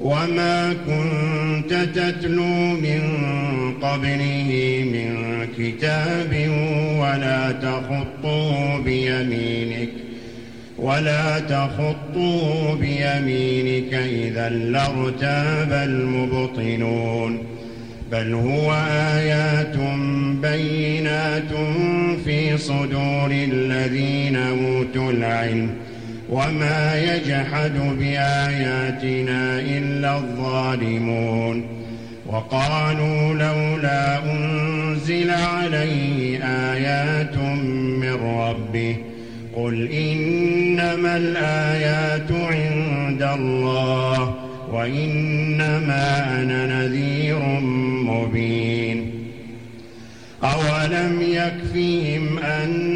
وما كنت تتلو من قبله من كتاب ولا تخطه بيمينك ولا تخطه بيمينك إذا لارتاب المبطلون بل هو آيات بينات في صدور الذين أوتوا العلم وما يجحد بآياتنا إلا الظالمون وقالوا لولا أنزل عليه آيات من ربه قل إنما الآيات عند الله وإنما أنا نذير مبين أولم يكفيهم أنا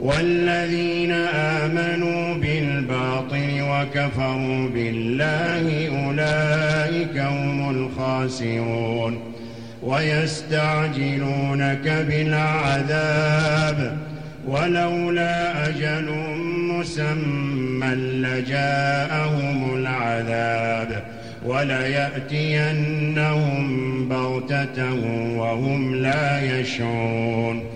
والذين آمنوا بالباطل وكفروا بالله أولئك هم الخاسرون ويستعجلونك بالعذاب ولولا أجل مسمى لجاءهم العذاب وليأتينهم بغتة وهم لا يشعرون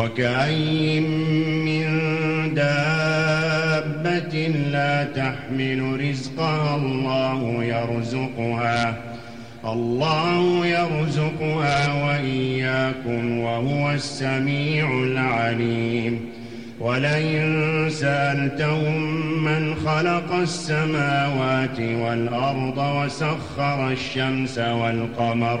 وكأين من دابة لا تحمل رزقها الله يرزقها الله يرزقها وإياكم وهو السميع العليم. ولئن سألتهم من خلق السماوات والأرض وسخر الشمس والقمر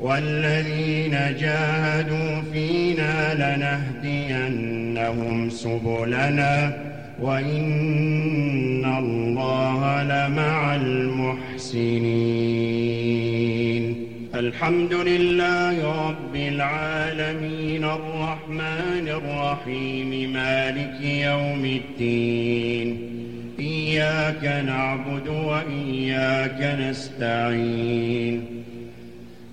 والذين جاهدوا فينا لنهدينهم سبلنا وإن الله لمع المحسنين. الحمد لله رب العالمين الرحمن الرحيم مالك يوم الدين. إياك نعبد وإياك نستعين.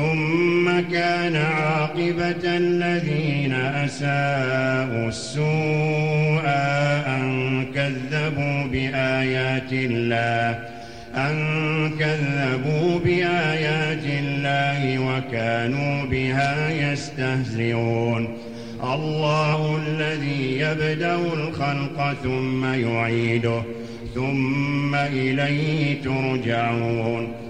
ثم كان عاقبة الذين أساءوا السوء أن كذبوا بآيات الله أن كذبوا بآيات الله وكانوا بها يستهزئون. الله الذي يبدأ الخلق ثم يعيده ثم إليه ترجعون.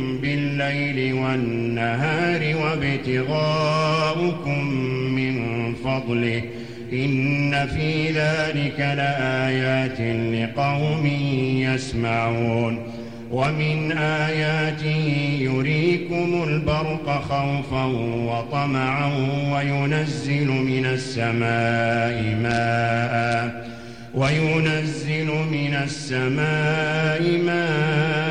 بالليل والنهار وابتغاؤكم من فضله. إن في ذلك لآيات لقوم يسمعون. ومن آياته يريكم البرق خوفا وطمعا وينزل من السماء ماء وينزل من السماء ماء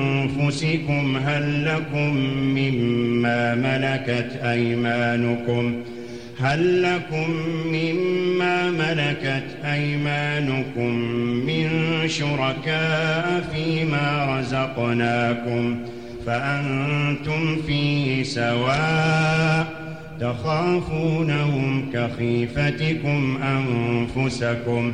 هل لكم مما ملكت أيمانكم ؟ هل لكم مما ملكت أيمانكم من شركاء فيما رزقناكم فأنتم فيه سواء تخافونهم كخيفتكم أنفسكم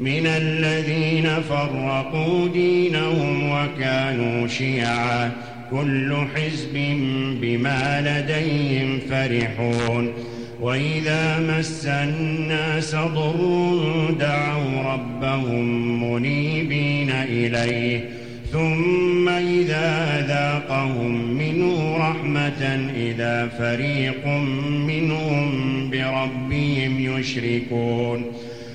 من الذين فرقوا دينهم وكانوا شيعا كل حزب بما لديهم فرحون. وإذا مس الناس ضر دعوا ربهم منيبين إليه. ثم إذا ذاقهم منه رحمة إذا فريق منهم بربهم يشركون.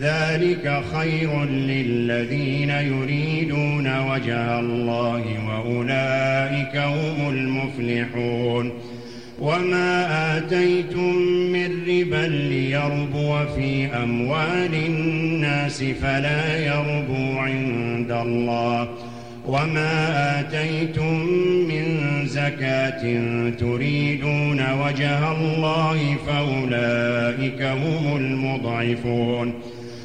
ذلك خير للذين يريدون وجه الله وأولئك هم المفلحون. وما آتيتم من ربا ليربو في أموال الناس فلا يربو عند الله. وما آتيتم من زكاة تريدون وجه الله فأولئك هم المضعفون.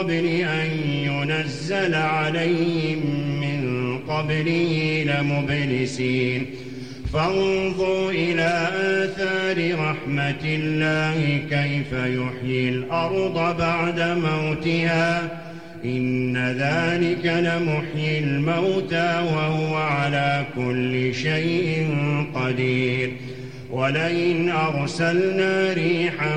قبل أن ينزل عليهم من قبله لمبلسين. فانظروا إلى آثار رحمة الله كيف يحيي الأرض بعد موتها. إن ذلك لمحيي الموتى وهو على كل شيء قدير. ولئن أرسلنا ريحا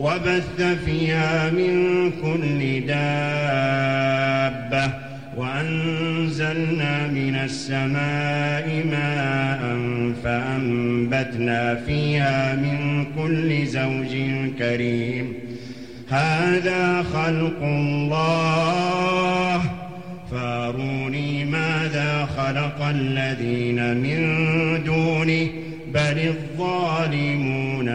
وبث فيها من كل دابة وأنزلنا من السماء ماء فأنبتنا فيها من كل زوج كريم. هذا خلق الله. فاروني ماذا خلق الذين من دونه بل الظالمون